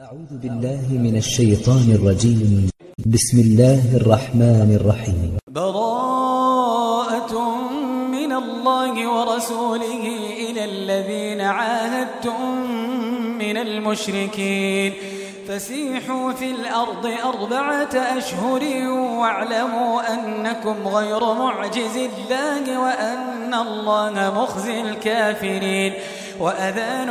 أعوذ بالله من الشيطان الرجيم. بسم الله الرحمن الرحيم. براءة من الله ورسوله إلى الذين عاهدتم من المشركين. فسيحوا في الأرض أربعة أشهر واعلموا أنكم غير معجز الله وأن الله مخزي الكافرين. وأذان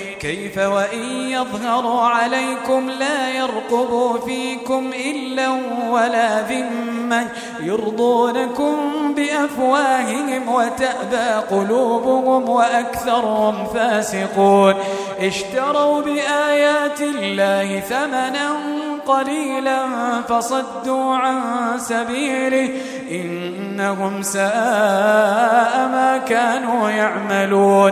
كيف وإن يظهروا عليكم لا يرقبوا فيكم إلا ولا ذمة يرضونكم بأفواههم وتأبى قلوبهم وأكثرهم فاسقون اشتروا بآيات الله ثمنا قليلا فصدوا عن سبيله إنهم ساء ما كانوا يعملون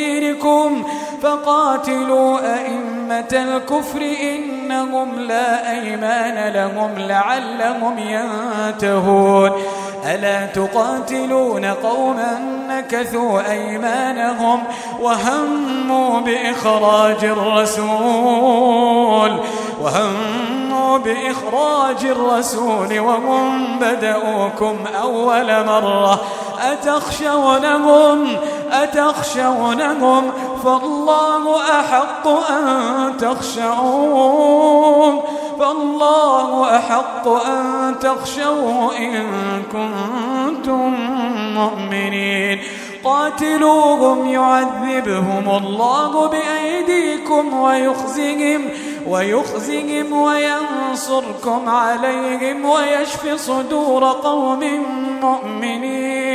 فقاتلوا أئمة الكفر إنهم لا أيمان لهم لعلهم ينتهون. ألا تقاتلون قوما نكثوا أيمانهم وهموا بإخراج الرسول وهموا بإخراج الرسول وهم بدأوكم أول مرة. أتخشونهم؟ أتخشونهم؟ فالله أحق أن تخشعون. فالله أحق أن تخشوه إن كنتم مؤمنين. قاتلوهم يعذبهم الله بأيديكم ويخزهم ويخزهم وينصركم عليهم ويشفي صدور قوم مؤمنين.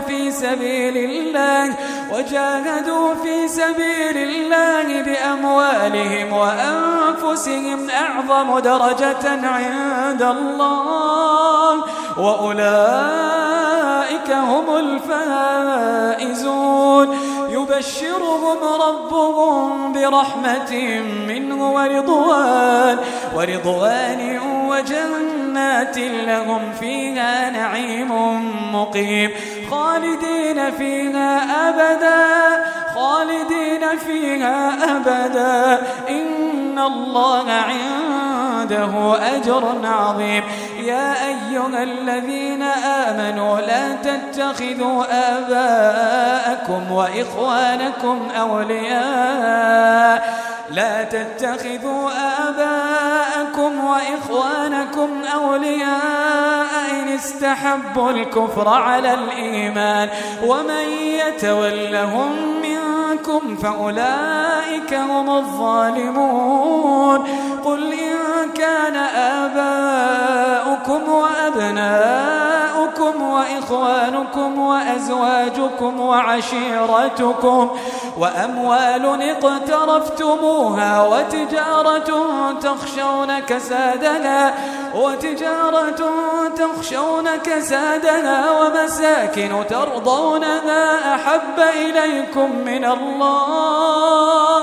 في سبيل الله وجاهدوا في سبيل الله بأموالهم وأنفسهم أعظم درجة عند الله وأولئك هم الفائزون. يبشرهم ربهم برحمة منه ورضوان ورضوان وجنات لهم فيها نعيم مقيم. خالدين فيها أبدا خالدين فيها أبدا. إن الله عنده أجر عظيم. يا أيها الذين آمنوا لا تتخذوا آباءكم وإخوانكم أولياء. لا تتخذوا آباءكم وإخوانكم أولياء إن استحبوا الكفر على الإيمان ومن يتولهم منكم فأولئك هم الظالمون قل إن كان آباؤكم وأبناؤكم وإخوانكم وأزواجكم وعشيرتكم وأموال اقترفتموها وتجارة تخشون كسادها وتجارة تخشون كسادها ومساكن ترضونها أحب إليكم من الله.